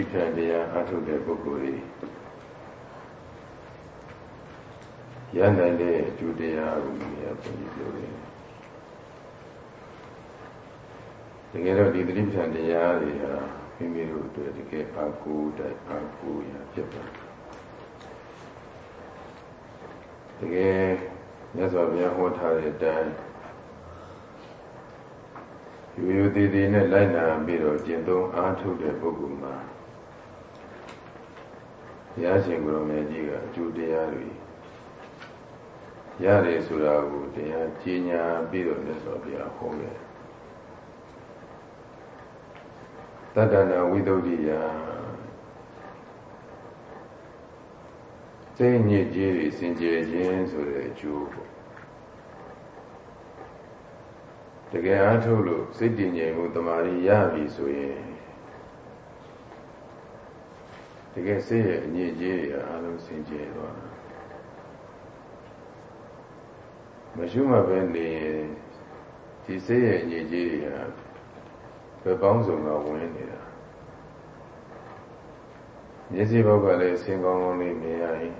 တိပ္ပံတရားအထုတ်တဲ့ပုဂ္ဂိုလ်တွေရနိုင်တဲ့အကျိုးတရားကိုမြင်ရပုံပြောတယ်တကယ်တော့ဒီသတိပ္ပံတရားတွေဟာမိမိတို့အတွက်တကယ်အာကိုတိုက်အာကိုရဖြစ်ပါတယ်တကယ်မြတ်စွာဘုရားဟောထားတဲ့အတိုင်းရိုးရိုးသေးသေးနဲ့လိုက်နာပြီးတော့ကျင့်သုံးအားထုတ်တဲ့ပုဂ္ဂိုလ်မှာဘု ရားရှင်ကိုယ်တော်မြတ်ကြီးကအကျိုးတရားတွေရတယ်ဆိုတာကိုတရားကြီးညာပြီးတော့မြတ်စွာဘုရားဟောခဲ့တတ္တနာဝိသုဒ္ဓိယစိတ်ညစ်ကြေးတွေစင်ကြယ်ခြင်းဆိုတဲ့အကျိုးပေါ့တကယ်အားထုတ်လို့စိတ်တည်ငြိမ်မှုတမာရီရပြီဆိုရင် တကယ်စိတ်ရဲ့အညစ်အကြေးတွေအားလုံးစင်ကြယ်သွားတာမရှိမှပဲနေရင်ဒီစိတ်ရဲ့အညစ်အကြေးတွေဟာဘယ်ပေါင်းစုံကဝင်နေတာမျက်စိဘောက်ကလည်းအစင်ကောင်းကောင်းလေးမြင်ရရင်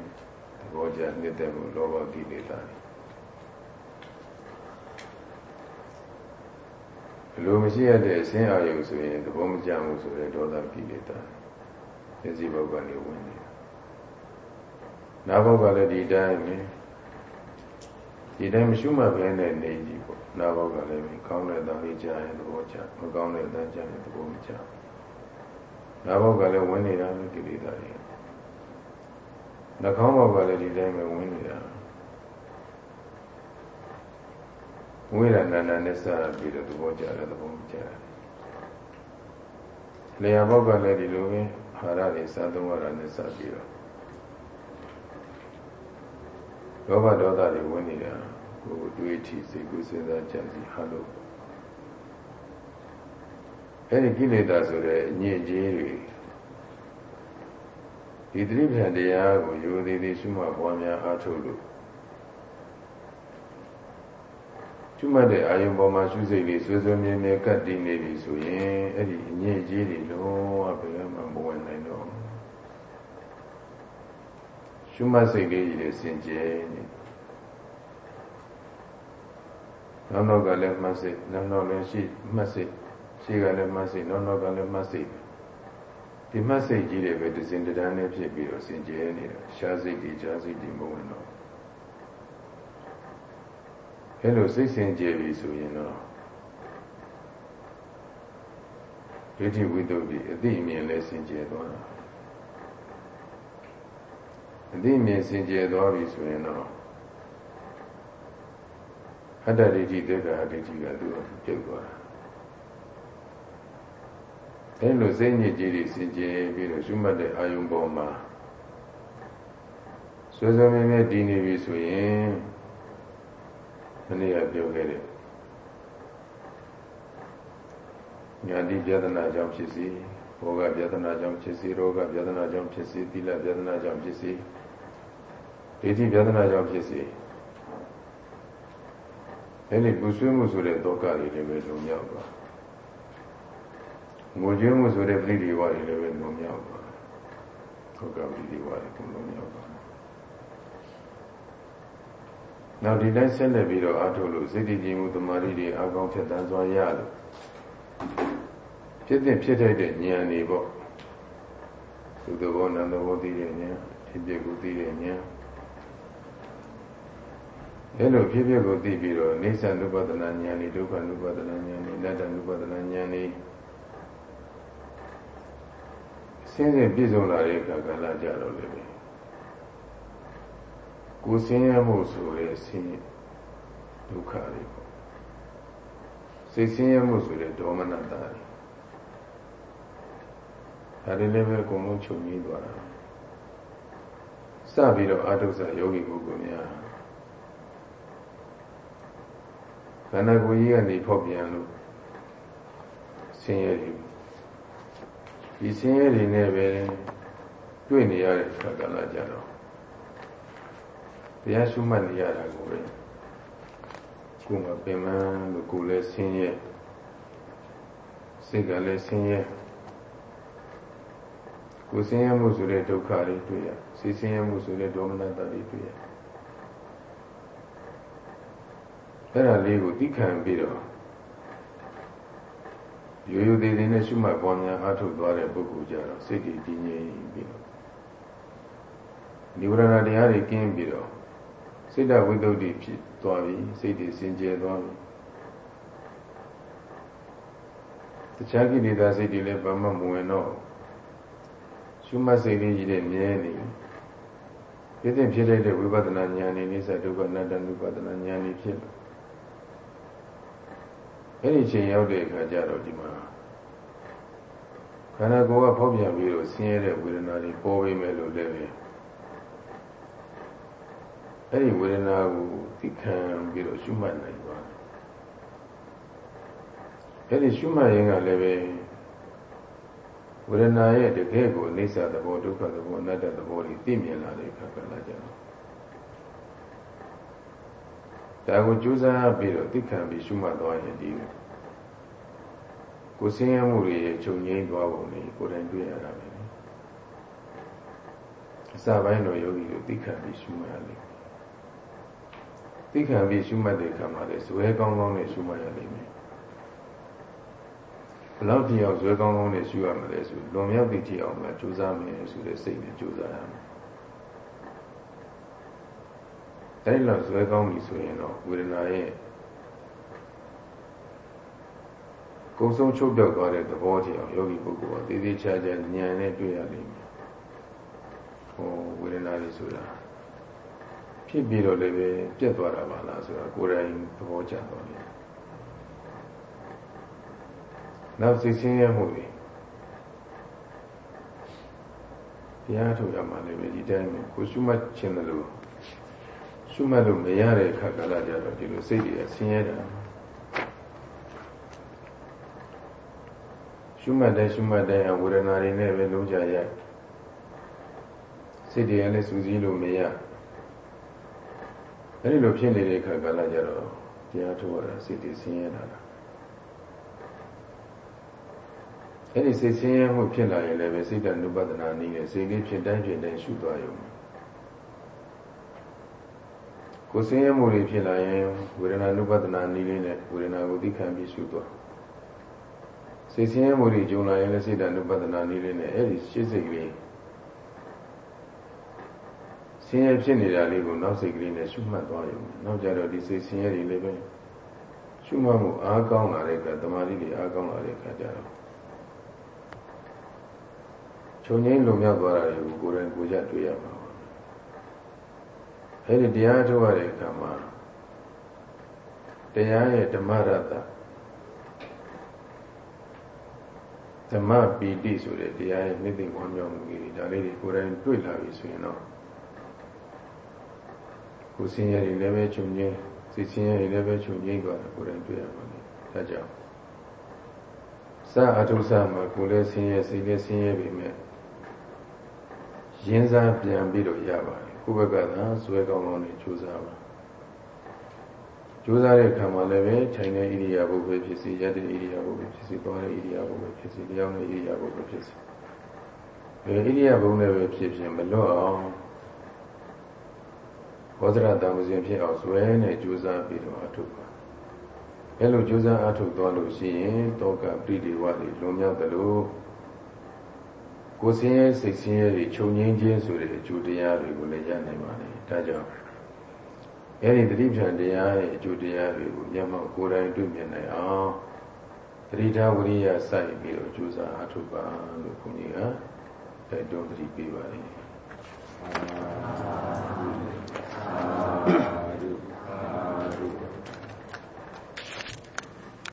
သဘောကျနှစ်သက်မှုလောဘကိလေသာတွေလိုမရှိရတဲ့အစင်အာယုဆိုရင်သဘောမကျမှုဆိုတဲ့ဒေါသကိလေသာ မျက်စိဘောက်ကနေဝင်နေတာနားဘောက်ကလည်းဒီတိုင်းပဲဒီတိုင်းမရှိမှပဲနဲ့နေကြည့်ပေါ့နားဘောက်ကလည်းကောင်းတဲ့အတန်လေးကြားရင်သဘောကျမကောင်းတဲ့အတန်ကြားရင်သဘောမကျနားဘောက်ကလည်းဝင်နေတာလို့ကိလေသာတွေနှာခေါင်းဘောက်ကလည်းဒီတိုင်းပဲဝင်နေတာဝိရဏနာနဲ့စပြီးတော့သဘောကျတယ်သဘောမကျတယ်လျှာဘောက်ကလည်းဒီလိုပဲ အာဟာရတွေစားသုံးရတာနဲ့စပြီးတော့လောဘဒေါသတွေဝင်နေတာကိုယ်တွေးထီစိတ်ကိုစဉ်းစားကြံစီဟာလို့အဲဒီကိလေသာဆိုတဲ့အညစ်အကြေးတွေဒီသတိပ္ပံတရားကိုရိုသေသေးရှုမှတ်ပွားများအားထုတ်လို့ ရှုမှတ်တဲ့အာယုံပေါ်မှာရှုစိတ်လေးဆွေးဆွေးမြဲမြဲကတ်တည်နေပြီဆိုရင်အဲ့ဒီအငြိအကျေးတွေလုံးဝဘယ်မှမဝင်နိုင်တော့ရှုမှတ်စိတ်လေးကြီးတွေစင်ကြယ်နေနောက်နောက်ကလည်းမှတ်စိတ်နောက်နောက်လည်းရှိမှတ်စိတ်ရှိကလည်းမှတ်စိတ်နောက်နောက်ကလည်းမှတ်စိတ်ဒီမှတ်စိတ်ကြီးတွေပဲတစ်စင်တန်းနဲ့ဖြစ်ပြီးတော့စင်ကြယ်နေတာရှားစိတ်တွေကြားစိတ်တွေမဝင်တော့ အဲလိုစိတ်စင်ကြယ်ပြီဆိုရင်တော့ဒိဋ္ဌိဝိတ္တုဒီအသိအမြင်လည်းစင်ကြယ်သွားတာအသိအမြင်စင်ကြယ်သွားပြီဆိုရင်တော့အတ္တဒိဋ္ဌိတေက္ခာဒိဋ္ဌိကသူ့ကိုပြုတ်သွားတာအဲလိုစိတ်ညစ်ကြေးတွေစင်ကြယ်ပြီးတော့ရှုမှတ်တဲ့အာယုံပေါ်မှာဆွေးဆွေးမြဲမြဲတည်နေပြီဆိုရင် မနေ့ကပြောခဲ့တဲ့ညာတိပြဒနာကြောင့်ဖြစ်စီဘောဂပြဒနာကြောင့်ဖြစ်စီရောဂပြဒနာကြောင့်ဖြစ်စီသီလပြဒနာကြောင့်ဖြစ်စီဒိဋ္ဌိပြဒနာကြောင့်ဖြစ်စီအဲဒီပူဆွေးမှုဆိုတဲ့ဒုက္ခတွေလည်းပဲလုံမြောက်သွားငိုကြွေးမှုဆိုတဲ့ပြိတိဝါတွေလည်းပဲလုံမြောက်သွားဒုက္ခပြိတိဝါတွေလုံမြောက်သွား နောက်ဒီတိုင်းဆက်လက်ပြီးတော့အားထုတ်လို့စိတ်တည်ကြည်မှုတမာရီတွေအကောင်းဖြစ်တန်းစွာရလို့ဖြစ်တဲ့ဖြစ်တဲ့ဉာဏ်တွေပေါ့သုတဘောနန္ဒဘောသိတဲ့ဉာဏ်ဖြစ်ဖြစ်ကိုသိတဲ့ဉာဏ်အဲလိုဖြစ်ဖြစ်ကိုသိပြီးတော့နေသနုပဒနာဉာဏ်တွေဒုက္ခနုပဒနာဉာဏ်တွေအနတ္တနုပဒနာဉာဏ်တွေဆင်းရဲပြည့်စုံလာတဲ့အခါကလာကြတော့လေ ကိုယ်ဆင်းရဲမှုဆိုတဲ့ဆင်းရဲဒုက္ခတွေပေါ့စိတ်ဆင်းရဲမှုဆိုတဲ့ဒေါမနတာတွေဒါတွေလည်းပဲအကုန်လုံးချုပ်ငြိမ်းသွားတာစပြီးတော့အာထုဆယောဂီပုဂ္ဂိုလ်များခန္ဓာကိုယ်ကြီးကနေဖောက်ပြန်လို့ဆင်းရဲတွေဒီဆင်းရဲတွေနဲ့ပဲတွေ့နေရတဲ့အခါကလာကြတော့ တရားရှုမှတ်နေရတာကိုပဲကိုယ်ကပင်မလို့ကိုယ်လည်းဆင်းရဲစိတ်ကလည်းဆင်းရဲကိုယ်ဆင်းရဲမှုဆိုတဲ့ဒုက္ခတွေတွေ့ရစိတ်ဆင်းရဲမှုဆိုတဲ့ဒေါမနတတွေတွေ့ရအဲ့ဒါလေးကိုသိခံပြီးတော့ရိုးရိုးသေးသေးနဲ့ရှုမှတ်ပေါ်များအားထုတ်သွားတဲ့ပုဂ္ဂိုလ်ကြတော့စိတ်တည်တည်ငြိမ်ပြီးတော့နိဝရဏတရားတွေကင်းပြီးတော့ စိတ်တဝိတ္တုဖြစ်သွားပြီစိတ်တည်စင်ကြယ်သွားပြီတခြားကိလေသာစိတ်တွေလည်းဘာမှမဝင်တော့ရှုမှတ်စိတ်လေးကြီးတဲ့မြဲနေဖြစ်တဲ့ဖြစ်တဲ့ဝိပဿနာဉာဏ်နဲ့နိစ္စဒုက္ခအနတ္တနုပဒနာဉာဏ်နဲ့ဖြစ်လို့အဲ့ဒီချိန်ရောက်တဲ့အခါကျတော့ဒီမှာခန္ဓာကိုယ်ကဖောက်ပြန်ပြီးတော့ဆင်းရဲတဲ့ဝေဒနာတွေပေါ်ပေမဲ့လို့လည်းပဲ အဲ့ဒီဝေဒနာကိုသိခံပြီးတော့ရှုမှတ်နိုင်ပါတယ်အဲ့ဒီရှုမှတ်ရင်ကလည်းပဲဝေဒနာရဲ့တကယ်ကိုအိဋ္ဌသဘောဒုက္ခသဘောအနတ္တသဘောတွေသိမြင်လာတဲ့အခါကလည်းကြတော့ဒါကိုကြိုးစားပြီးတော့သိခံပြီးရှုမှတ်သွားရင်ဒီကိုဆင်းရဲမှုတွေချုပ်ငြိမ်းသွားပုံလေးကိုယ်တိုင်တွေ့ရတာပဲအစပိုင်းတော့ယောဂီတို့သိခံပြီးရှုမှတ်ရလိမ့်မယ် သိခံပြီးရှုမှတ်တဲ့အခါမှာလည်းဇွဲကောင်းကောင်းနဲ့ရှုမှတ်ရလိမ့်မယ်ဘလောက်ကြည့်အောင်ဇွဲကောင်းကောင်းနဲ့ရှုရမလဲဆိုလွန်မြောက်သည့်ကြည့်အောင်လားကြိုးစားမယ်ဆိုတဲ့စိတ်နဲ့ကြိုးစားရမယ်အဲဒီလောက်ဇွဲကောင်းပြီဆိုရင်တော့ဝေဒနာရဲ့ကုံဆုံးချုပ်ပြောက်သွားတဲ့သဘောတရားယောဂီပုဂ္ဂိုလ်ကသေသေးချာချာဉာဏ်နဲ့တွေ့ရလိမ့်မယ်။ဟောဝေဒနာတွေဆိုတာ ဖြစ်ပြီးတော့လည်းပဲပြတ်သွားတာပါလားဆိုတာကိုယ်တိုင်သဘောကျသွားတယ်။နောက်စိတ်ဆင်းရဲမှုတွေတရားထုတ်ရမှလည်းပဲဒီတိုင်းကိုရှုမှတ်ခြင်းလို့ရှုမှတ်လို့မရတဲ့အခါကလည်းကြတော့ဒီလိုစိတ်တွေဆင်းရဲတာရှုမှတ်တဲ့ရှုမှတ်တဲ့ဝေဒနာတွေနဲ့ပဲလုံးကြရစိတ်တွေလည်းစူးစီးလို့မရ အဲဒီလိုဖြစ်နေတဲ့အခါကလည်းကြတော့တရားထုတ်ရတာစိတ်တည်ဆင်းရဲတာလားအဲဒီစိတ်ဆင်းရဲမှုဖြစ်လာရင်လည်းပဲစိတ်တဏှုပဒနာနည်းနဲ့စိတ်လေးဖြစ်တိုင်းဖြစ်တိုင်းရှုသွားရုံကိုယ်ဆင်းရဲမှုတွေဖြစ်လာရင်ဝေဒနာနုပဒနာနည်းလေးနဲ့ဝေဒနာကိုသိခံပြီးရှုသွားစိတ်ဆင်းရဲမှုတွေကြုံလာရင်လည်းစိတ်တဏှုပဒနာနည်းလေးနဲ့အဲဒီရှင်းစိတ်ကလေး ဆင်းရဲဖြစ်နေတာလေးကိုနောက်စိတ်ကလေးနဲ့ရှုမှတ်သွားရုံနောက်ကြတော့ဒီစိတ်ဆင်းရဲတွေလည်းပဲရှုမှတ်မှုအားကောင်းလာတဲ့အခါတမာတိတွေအားကောင်းလာတဲ့အခါကျတော့ခြုံငိမ့်လုံမြောက်သွားတာတွေကိုကိုယ်တိုင်ကိုယ်ကျတွေ့ရမှာပါအဲဒီတရားထုတ်ရတဲ့အခါမှာတရားရဲ့ဓမ္မရတဓမ္မပီတိဆိုတဲ့တရားရဲ့မြစ်သိဝမ်းမြောက်မှုကြီးဒါလေးတွေကိုယ်တိုင်တွေ့လာပြီဆိုရင်တော့ ကိုယ်စင်ရည်လည်းပဲခြုံငိမ့်စိတ်စင်ရည်လည်းပဲခြုံငိမ့်သွားတယ်ကိုယ်တိုင်တွေ့ရမှာလေဒါကြောင့်စာအထုဆမှာကိုယ်လည်းဆင်းရဲစိတ်လည်းဆင်းရဲပြီမဲ့ရင်းစားပြန်ပြီးတော့ရပါတယ်ကိုယ့်ဘက်ကသာဇွဲကောင်းကောင်းနဲ့ကြိုးစားပါကြိုးစားတဲ့ခံမှာလည်းပဲခြိုင်တဲ့ဣရိယာပုပဲဖြစ်စီရတဲ့ဣရိယာပုပဲဖြစ်စီသွားတဲ့ဣရိယာပုပဲဖြစ်စီလျောင်းတဲ့ဣရိယာပုပဲဖြစ်စီဘယ်ဣရိယာပုနဲ့ပဲဖြစ်ဖြစ်မလွတ်အောင် ဘောဓရတံမစဉ်ဖြစ်အောင်ဇွဲနဲ့ကြိုးစားပြီးတော့အထုပါအဲလိုကြိုးစားအထုသွားလို့ရှိရင်တောကပရိဒီဝတွေလွန်မြောက်တယ်လို့ကိုယ်ဆင်းရဲစိတ်ဆင်းရဲတွေခြုံငင်းခြင်းဆိုတဲ့အကျိုးတရားတွေကိုလည်းရနိုင်ပါလေဒါကြောင့်အဲဒီတတိပ္ပံတရားရဲ့အကျိုးတရားတွေကိုမျက်မှောက်ကိုယ်တိုင်တွေ့မြင်နိုင်အောင်တတိထားဝိရိယစိုက်ပြီးတော့ကြိုးစားအထုပါလို့ခွန်ကြီးကတိုက်တွန်းတတိပေးပါလေ